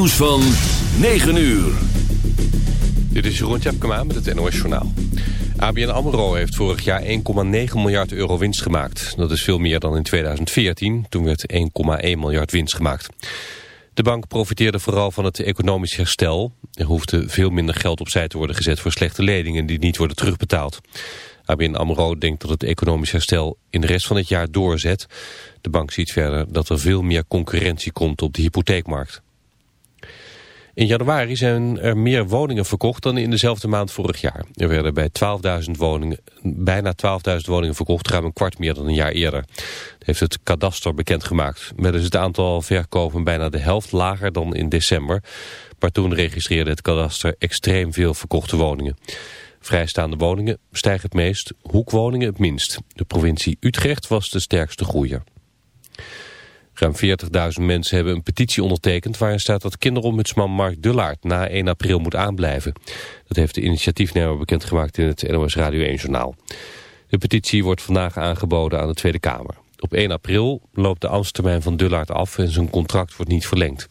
nieuws van 9 uur. Dit is Jeroen Tjepkema met het NOS Journaal. ABN AMRO heeft vorig jaar 1,9 miljard euro winst gemaakt. Dat is veel meer dan in 2014, toen werd 1,1 miljard winst gemaakt. De bank profiteerde vooral van het economisch herstel. Er hoefde veel minder geld opzij te worden gezet voor slechte leningen die niet worden terugbetaald. ABN AMRO denkt dat het economisch herstel in de rest van het jaar doorzet. De bank ziet verder dat er veel meer concurrentie komt op de hypotheekmarkt. In januari zijn er meer woningen verkocht dan in dezelfde maand vorig jaar. Er werden bij 12.000 woningen, bijna 12.000 woningen verkocht, ruim een kwart meer dan een jaar eerder. Dat heeft het kadaster bekendgemaakt. Met is het aantal verkopen bijna de helft lager dan in december. Maar toen registreerde het kadaster extreem veel verkochte woningen. Vrijstaande woningen stijgen het meest, hoekwoningen het minst. De provincie Utrecht was de sterkste groeier. Ruim 40.000 mensen hebben een petitie ondertekend waarin staat dat kinderombudsman Mark Dullaert na 1 april moet aanblijven. Dat heeft de initiatiefnemer bekendgemaakt in het NOS Radio 1 journaal. De petitie wordt vandaag aangeboden aan de Tweede Kamer. Op 1 april loopt de ambtstermijn van Dullaert af en zijn contract wordt niet verlengd.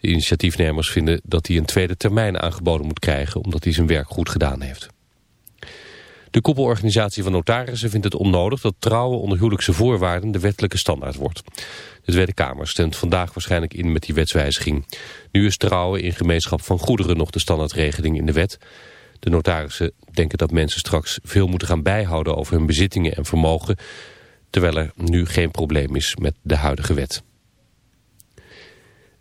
De initiatiefnemers vinden dat hij een tweede termijn aangeboden moet krijgen omdat hij zijn werk goed gedaan heeft. De koepelorganisatie van notarissen vindt het onnodig dat trouwen onder huwelijkse voorwaarden de wettelijke standaard wordt. De Tweede Kamer stemt vandaag waarschijnlijk in met die wetswijziging. Nu is trouwen in gemeenschap van goederen nog de standaardregeling in de wet. De notarissen denken dat mensen straks veel moeten gaan bijhouden over hun bezittingen en vermogen, terwijl er nu geen probleem is met de huidige wet.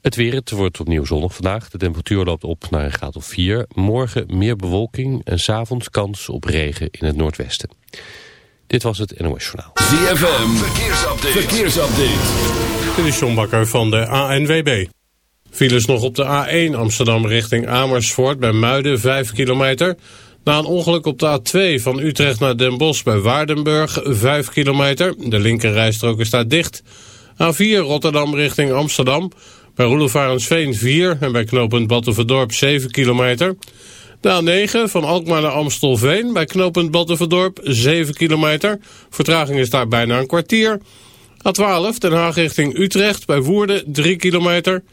Het weer, het wordt opnieuw zonnig vandaag. De temperatuur loopt op naar een graad of 4. Morgen meer bewolking en s'avonds kans op regen in het noordwesten. Dit was het NOS Journaal. ZFM, verkeersupdate. verkeersupdate. Dit is John Bakker van de ANWB. Files nog op de A1 Amsterdam richting Amersfoort bij Muiden 5 kilometer. Na een ongeluk op de A2 van Utrecht naar Den Bosch bij Waardenburg 5 kilometer. De linkerrijstrook is daar dicht. A4 Rotterdam richting Amsterdam bij Roelofarensveen 4 en bij knooppunt Battenverdorp 7 kilometer. De A9 van Alkmaar naar Amstelveen bij knooppunt Battenverdorp 7 kilometer. Vertraging is daar bijna een kwartier. A12 Den Haag richting Utrecht bij Woerden 3 kilometer.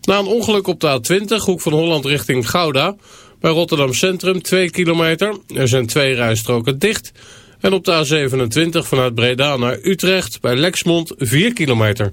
Na een ongeluk op de A20 Hoek van Holland richting Gouda. Bij Rotterdam Centrum 2 kilometer. Er zijn twee rijstroken dicht. En op de A27 vanuit Breda naar Utrecht bij Lexmond 4 kilometer.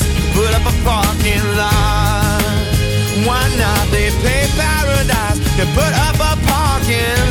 have a parking lot. Why not? They pay paradise to put up a parking lot.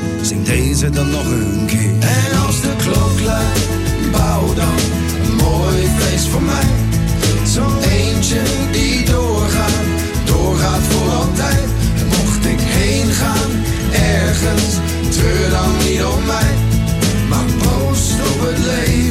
zing deze dan nog een keer. En als de klok luidt, bouw dan een mooi feest voor mij. Zo'n eentje die doorgaat, doorgaat voor altijd. En mocht ik heen gaan, ergens, treur dan niet om mij. Maar proost op het leven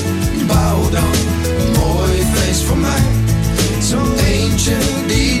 Zo'n eentje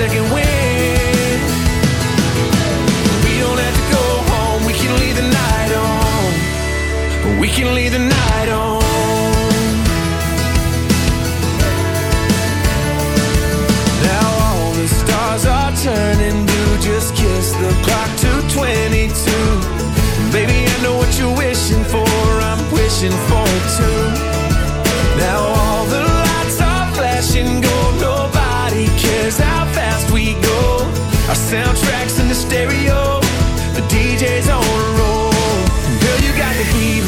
second wind.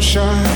sunshine.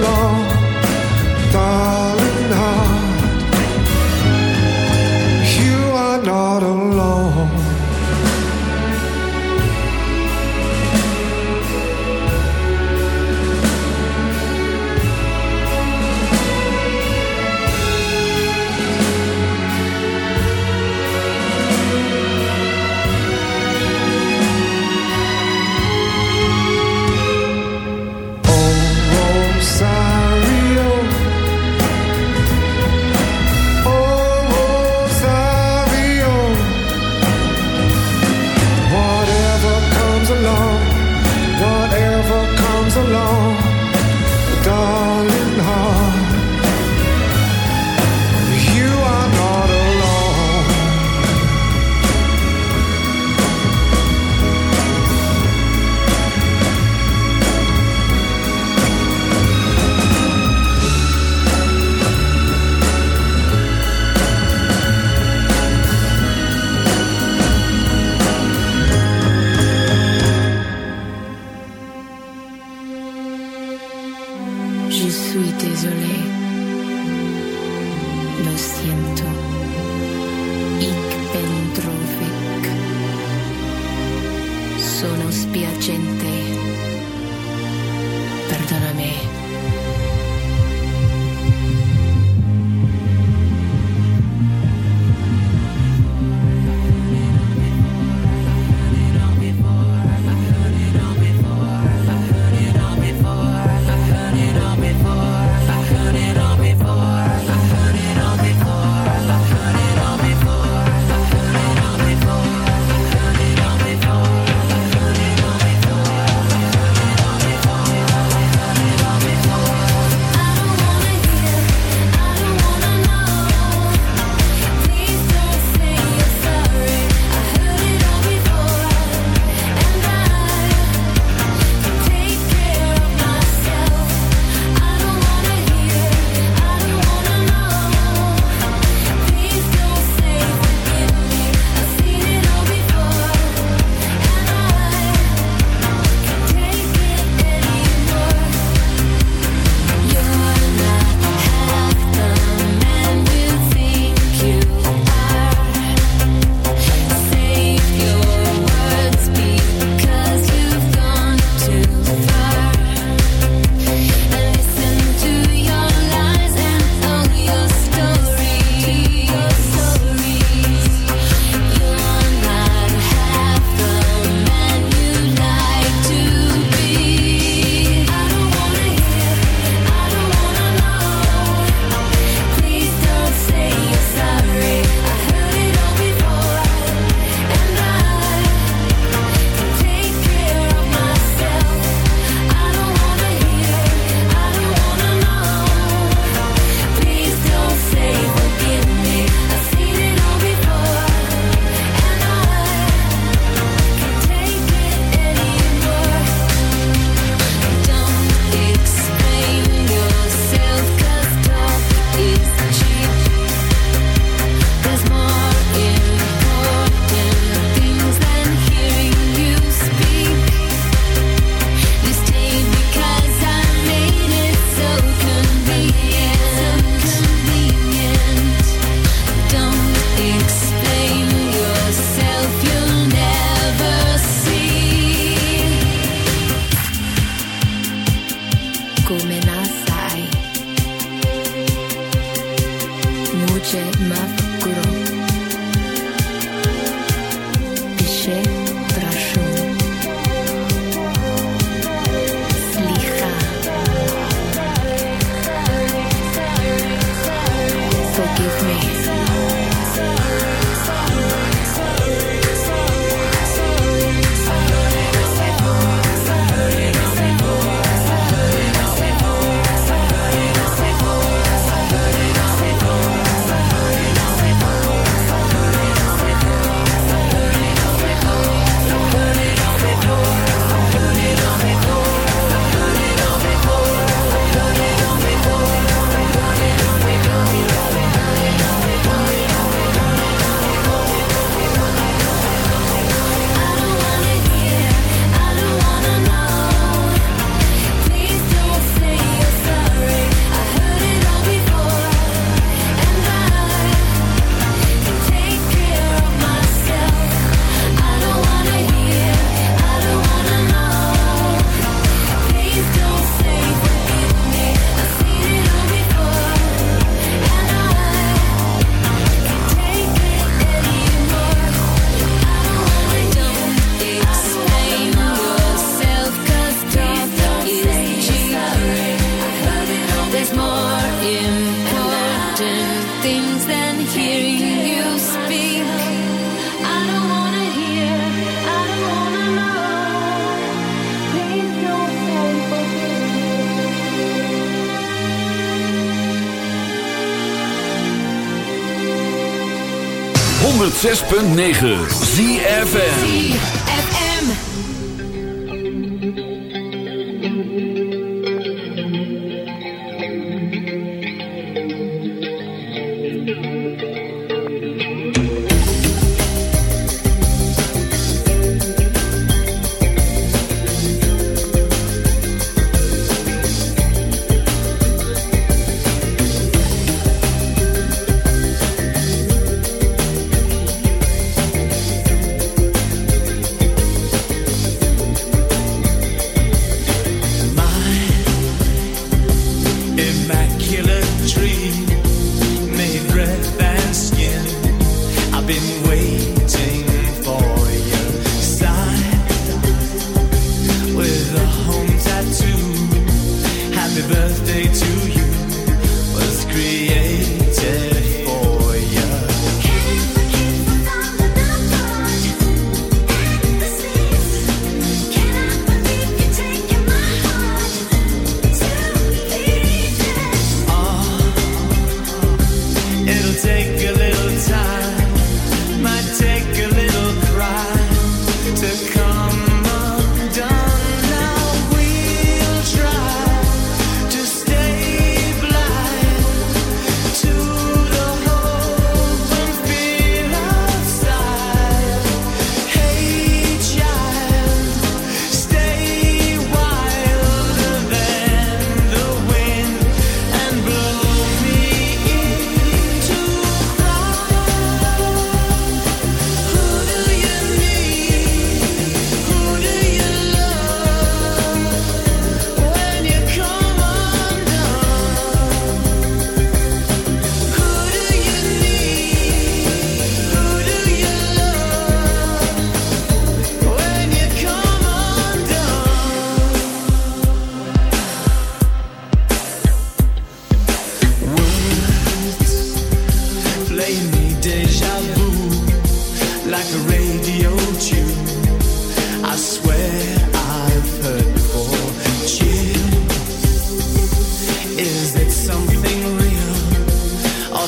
alone. 106.9 ZFN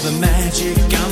the magic. I'm